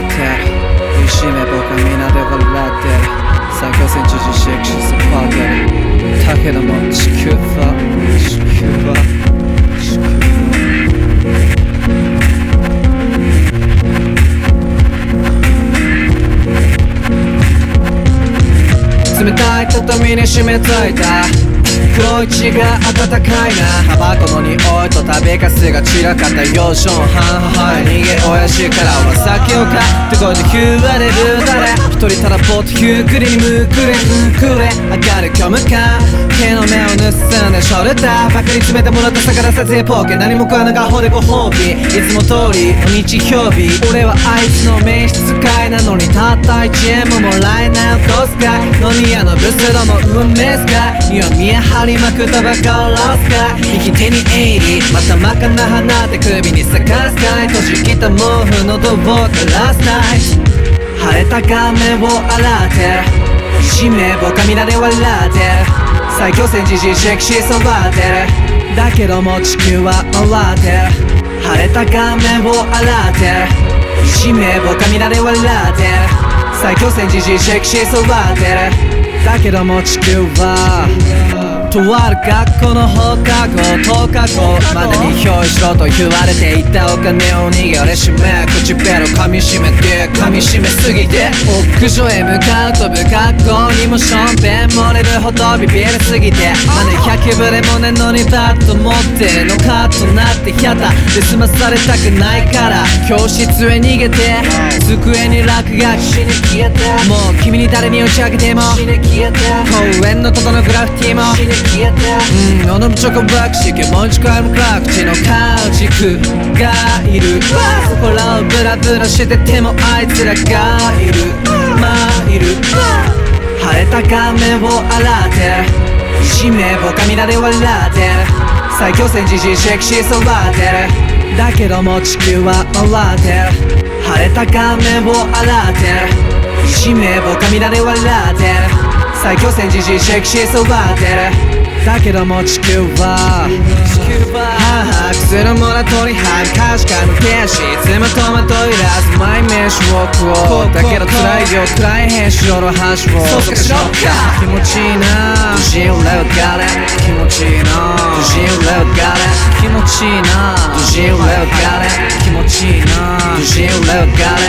って惜しめ僕で笑ってる最高知事シェクシスパーテルだけども地球は地球は冷たい畳に締めついた黒い血が温かいなタバコの匂いと食べかすが散らかった幼少半々逃げ親父からは酒を買借一人ただぼっとゆっくりにむくれむくれ。明るく虚無感手の目を盗んでショルダー。バカに詰めてもらった魚撮影ポケ。何も食わぬがほでご褒美。いつも通り日曜日。俺はあいつの召使いなのにたった1円ももらえないお小遣い飲み屋のブスども運命すか。弱みや張りまくったばかロスか右手にエイリまた真っ赤な花で首に咲かすかい。閉じ切った毛布のドボー垂らすナイ晴れた画面を洗って使命を雷で笑って最強戦時事セクシー育ってるだけども地球は回ってる晴れた画面を洗って使命を雷で笑って最強戦時事セクシー育ってるだけども地球はとある学校の放課後10日後までに表しろと言われていたお金を逃げ俺締め口ペロ噛み締めて噛み締めすぎて屋上へ向かうと部学校にもしょんべん漏れるほどビビりすぎてまだ100ブレもねのにバッと持ってのカッとなってひゃたで済まされたくないから教室へ逃げて机に落書きしに消えてもう君に誰に打ち明けてもしに消えて公園の外のグラフィティもうん飲むチョコバックし気持ち変えむ暗口の家畜がいるそこらをブラブラしててもあいつらがいる。まいる。晴れた画面を洗って。る使命を雷で笑って。最強戦時事セクシー育って。るだけども地球は回って。る晴れた画面を洗って。る使命を雷で笑って。る最強戦時事セクシー育って。るだけども地球は地球はは薬のもらとりは確かに悔しいつもトマトいらずマイメッシュを食おう。だけど辛いよ暗い編集の端をそうかしろか。気持ちいいな。無事俺はガレ気持ちいいな。無事俺はガレ気持ちいいな無事俺はガレ気持ちいいな無事俺はガレ